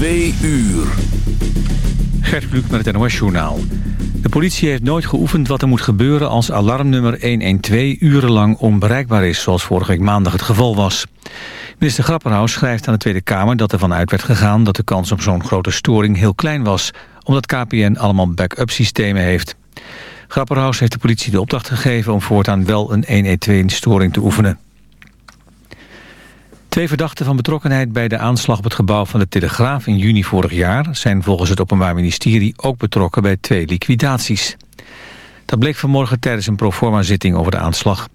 Twee uur. Gert Kluk met het NOS-journaal. De politie heeft nooit geoefend wat er moet gebeuren als alarmnummer 112 urenlang onbereikbaar is, zoals vorige week maandag het geval was. Minister Grapperhaus schrijft aan de Tweede Kamer dat er vanuit werd gegaan dat de kans op zo'n grote storing heel klein was, omdat KPN allemaal backup systemen heeft. Grapperhaus heeft de politie de opdracht gegeven om voortaan wel een 112-storing te oefenen. Twee verdachten van betrokkenheid bij de aanslag op het gebouw van de Telegraaf in juni vorig jaar zijn volgens het Openbaar Ministerie ook betrokken bij twee liquidaties. Dat bleek vanmorgen tijdens een proforma-zitting over de aanslag.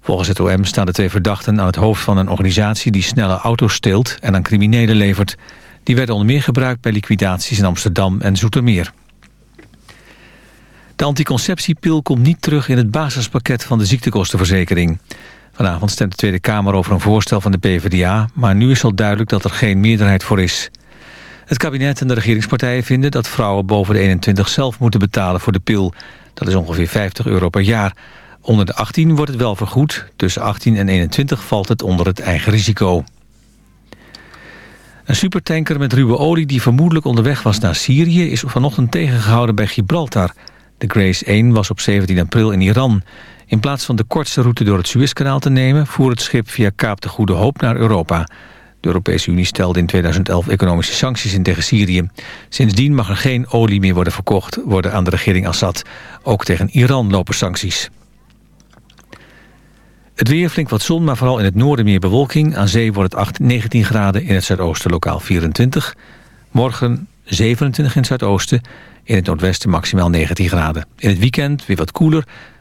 Volgens het OM staan de twee verdachten aan het hoofd van een organisatie die snelle auto's steelt en aan criminelen levert. Die werden onder meer gebruikt bij liquidaties in Amsterdam en Zoetermeer. De anticonceptiepil komt niet terug in het basispakket van de ziektekostenverzekering. Vanavond stemt de Tweede Kamer over een voorstel van de PvdA... maar nu is al duidelijk dat er geen meerderheid voor is. Het kabinet en de regeringspartijen vinden dat vrouwen boven de 21 zelf moeten betalen voor de pil. Dat is ongeveer 50 euro per jaar. Onder de 18 wordt het wel vergoed. Tussen 18 en 21 valt het onder het eigen risico. Een supertanker met ruwe olie die vermoedelijk onderweg was naar Syrië... is vanochtend tegengehouden bij Gibraltar. De Grace 1 was op 17 april in Iran. In plaats van de kortste route door het Suezkanaal te nemen... voer het schip via Kaap de Goede Hoop naar Europa. De Europese Unie stelde in 2011 economische sancties in tegen Syrië. Sindsdien mag er geen olie meer worden verkocht worden aan de regering Assad. Ook tegen Iran lopen sancties. Het weer flink wat zon, maar vooral in het noorden meer bewolking. Aan zee wordt het 8, 19 graden, in het zuidoosten lokaal 24. Morgen 27 in het zuidoosten, in het noordwesten maximaal 19 graden. In het weekend weer wat koeler,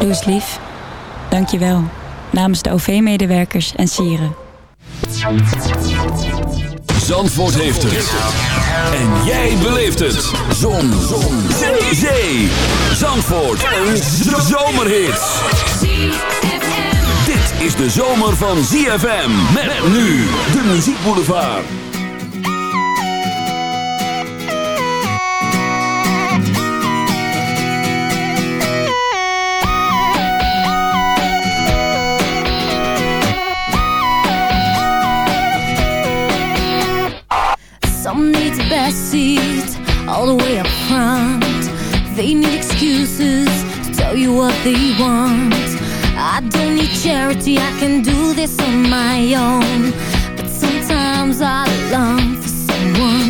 Doe eens lief. Dank je wel. Namens de OV-medewerkers en sieren. Zandvoort heeft het. En jij beleeft het. Zon. Zon. Zee. Zee. Zandvoort. Een zomerhit. Dit is de zomer van ZFM. Met nu de muziekboulevard. Some seat all the way up front. They need excuses to tell you what they want. I don't need charity, I can do this on my own. But sometimes I long for someone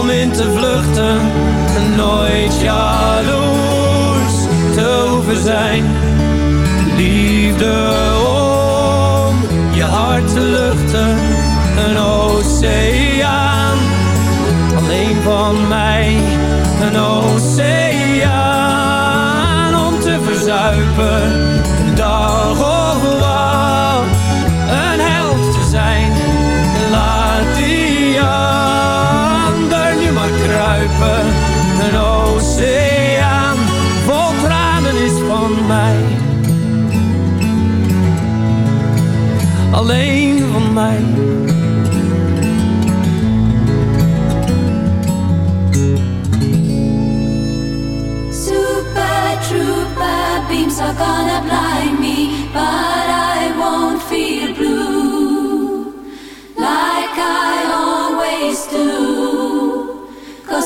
om in te vluchten. Nooit jaloers te hoeven zijn. Liefde om je hart te luchten. Een oceaan alleen van mij. Een oceaan om te verzuipen. Dag of wat, een held te zijn. Laat die kruipen. Een oceaan vol tranen is van mij. Alleen van mij. Super trooper beams are gonna blind me, but I won't feel blue like I always do.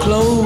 close.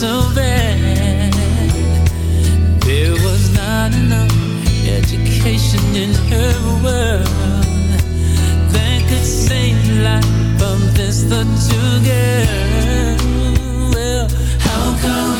So bad. There was not enough education in her world that could save life of this little girl. Well, how come?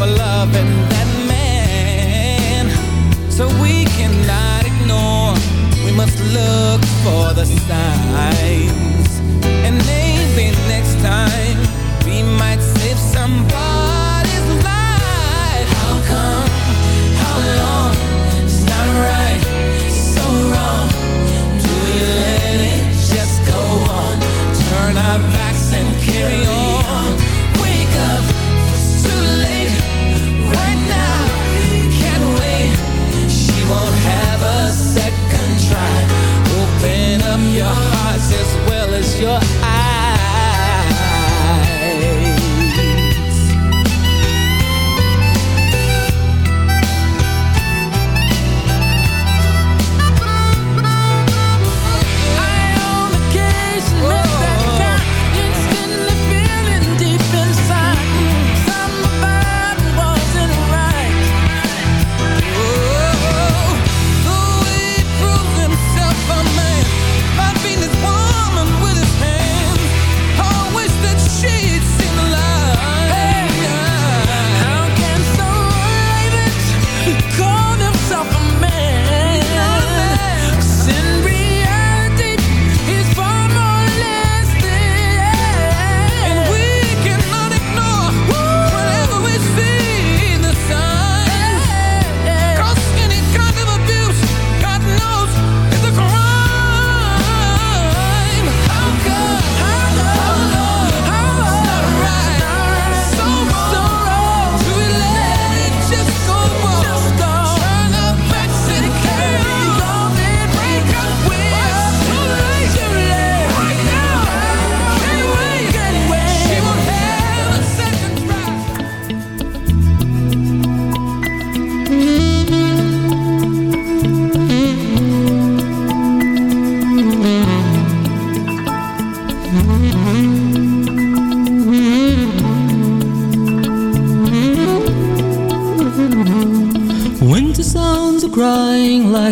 for loving that man. So we cannot ignore, we must look for the signs. And maybe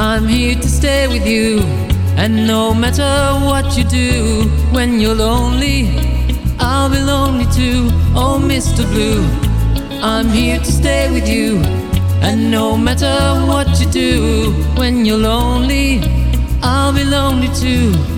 I'm here to stay with you. And no matter what you do, when you're lonely, I'll be lonely too. Oh, Mr. Blue, I'm here to stay with you. And no matter what you do, when you're lonely, I'll be lonely too.